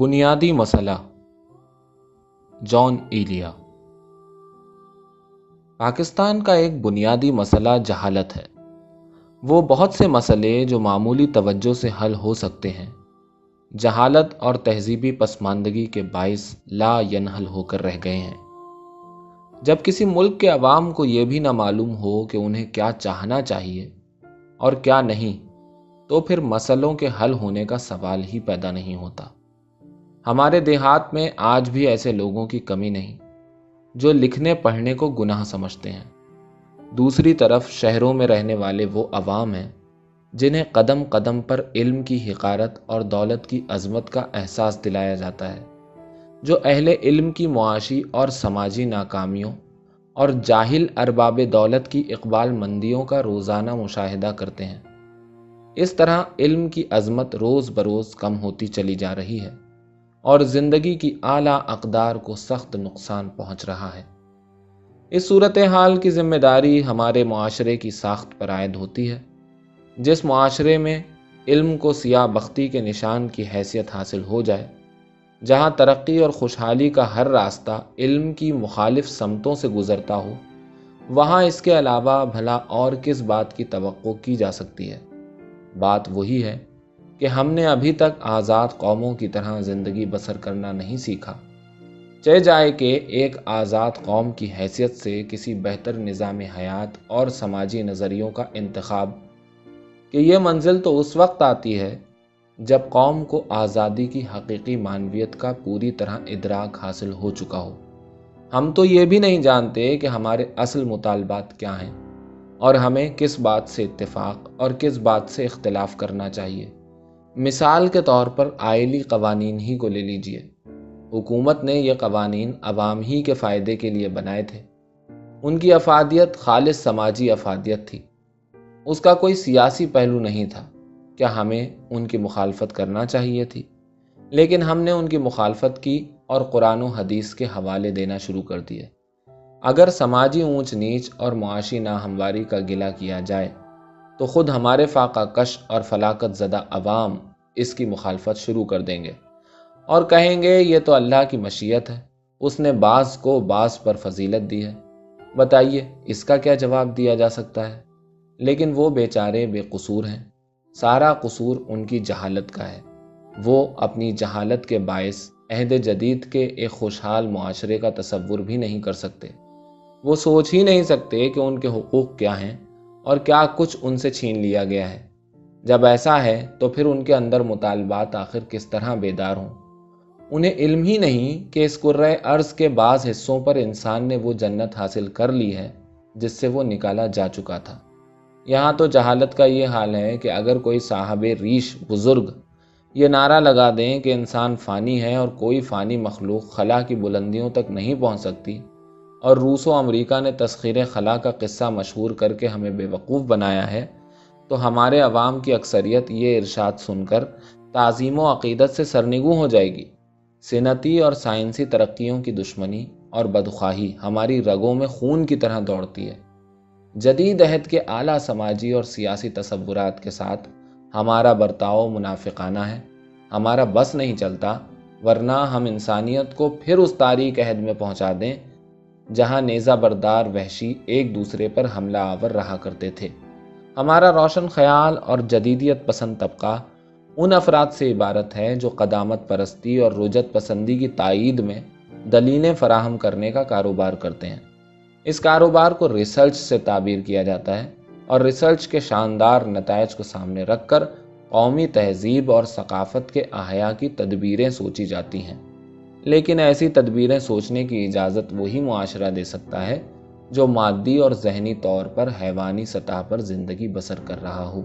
بنیادی مسئلہ۔ جان ایلیا۔ پاکستان کا ایک بنیادی مسئلہ جہالت ہے۔ وہ بہت سے مسئلے جو معمولی توجہ سے حل ہو سکتے ہیں۔ جہالت اور تہذیبی پسماندگی کے باعث لا ینحل ہو کر رہ گئے ہیں۔ جب کسی ملک کے عوام کو یہ بھی نہ معلوم ہو کہ انہیں کیا چاہنا چاہیے اور کیا نہیں، تو پھر مسئلوں کے حل ہونے کا سوال ہی پیدا نہیں ہوتا۔ ہمارے دیہات میں آج بھی ایسے لوگوں کی کمی نہیں، جو لکھنے، پڑھنے کو گناہ سمجھتے ہیں۔ دوسری طرف شہروں میں رہنے والے وہ عوام ہیں، جنہیں قدم قدم پر علم کی حقارت اور دولت کی عظمت کا احساس دلایا جاتا ہے۔ جو اہل علم کی معاشی اور سماجی ناکامیوں اور جاہل ارباب دولت کی اقبال مندیوں کا روزانہ مشاہدہ کرتے ہیں۔ اس طرح علم کی عظمت روز بروز کم ہوتی چلی جا رہی ہے۔ اور زندگی کی اعلیٰ اقدار کو سخت نقصان پہنچ رہا ہے۔ اس صورت حال کی ذمہ داری ہمارے معاشرے کی ساخت پر عائد ہوتی ہے، جس معاشرے میں علم کو سیاہ بختی کے نشان کی حیثیت حاصل ہو جائے، جہاں ترقی اور خوشحالی کا ہر راستہ علم کی مخالف سمتوں سے گزرتا ہو، وہاں اس کے علاوہ بھلا اور کس بات کی توقع کی جا سکتی ہے؟ بات وہی ہے کہ ہم نے ابھی تک آزاد قوموں کی طرح زندگی بسر کرنا نہیں سیکھا۔ چہ جائے کہ ایک آزاد قوم کی حیثیت سے کسی بہتر نظام حیات اور سماجی نظریوں کا انتخاب۔ کہ یہ منزل تو اس وقت آتی ہے جب قوم کو آزادی کی حقیقی معنویت کا پوری طرح ادراک حاصل ہو چکا ہو۔ ہم تو یہ بھی نہیں جانتے کہ ہمارے اصل مطالبات کیا ہیں اور ہمیں کس بات سے اتفاق اور کس بات سے اختلاف کرنا چاہیے۔ مثال کے طور پر آئلی قوانین ہی کو لے لیجیے۔ حکومت نے یہ قوانین عوام ہی کے فائدے کے لیے بنائے تھے۔ ان کی افادیت خالص سماجی افادیت تھی۔ اس کا کوئی سیاسی پہلو نہیں تھا کیا ہمیں ان کی مخالفت کرنا چاہیے تھی۔ لیکن ہم نے ان کی مخالفت کی اور قرآن و حدیث کے حوالے دینا شروع کر دیے۔ اگر سماجی اونچ نیچ اور معاشی ناہمواری کا گلا کیا جائے تو خود ہمارے فاقہ کش اور فلاقت زدہ عوام اس کی مخالفت شروع کر دیں گے۔ اور کہیں گے یہ تو اللہ کی مشیت ہے، اس نے بعض کو بعض پر فضیلت دی ہے۔ بتائیے، اس کا کیا جواب دیا جا سکتا ہے؟ لیکن وہ بیچارے بے قصور ہیں۔ سارا قصور ان کی جہالت کا ہے۔ وہ اپنی جہالت کے باعث عہد جدید کے ایک خوشحال معاشرے کا تصور بھی نہیں کر سکتے۔ وہ سوچ ہی نہیں سکتے کہ ان کے حقوق کیا ہیں۔ اور کیا کچھ ان سے چھین لیا گیا ہے؟ جب ایسا ہے تو پھر ان کے اندر مطالبات آخر کس طرح بیدار ہوں؟ انہیں علم ہی نہیں کہ اس قرۂ عرض کے بعض حصوں پر انسان نے وہ جنت حاصل کر لی ہے جس سے وہ نکالا جا چکا تھا۔ یہاں تو جہالت کا یہ حال ہے کہ اگر کوئی صاحب ریش بزرگ یہ نعرہ لگا دیں کہ انسان فانی ہے اور کوئی فانی مخلوق خلا کی بلندیوں تک نہیں پہنچ سکتی اور روس و امریکہ نے تسخیر خلا کا قصہ مشہور کر کے ہمیں بے وقوف بنایا ہے۔ تو ہمارے عوام کی اکثریت یہ ارشاد سن کر تعظیم و عقیدت سے سرنگوں ہو جائے گی۔ صنعتی اور سائنسی ترقیوں کی دشمنی اور بدخواہی ہماری رگوں میں خون کی طرح دوڑتی ہے۔ جدید عہد کے اعلیٰ سماجی اور سیاسی تصورات کے ساتھ ہمارا برتاؤ منافقانہ ہے۔ ہمارا بس نہیں چلتا، ورنہ ہم انسانیت کو پھر اس تاریخ عہد میں پہنچا دیں جہاں نیزہ بردار وحشی ایک دوسرے پر حملہ آور رہا کرتے تھے۔ ہمارا روشن خیال اور جدیدیت پسند طبقہ ان افراد سے عبارت ہے جو قدامت پرستی اور رجت پسندی کی تائید میں دلیلیں فراہم کرنے کا کاروبار کرتے ہیں۔ اس کاروبار کو ریسرچ سے تعبیر کیا جاتا ہے اور ریسرچ کے شاندار نتائج کو سامنے رکھ کر قومی تہذیب اور ثقافت کے احیاء کی تدبیریں سوچی جاتی ہیں۔ لیکن ایسی تدبیریں سوچنے کی اجازت وہی معاشرہ دے سکتا ہے جو مادی اور ذہنی طور پر حیوانی سطح پر زندگی بسر کر رہا ہو۔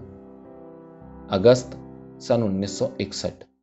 اگست سن انیس سو اکسٹھ۔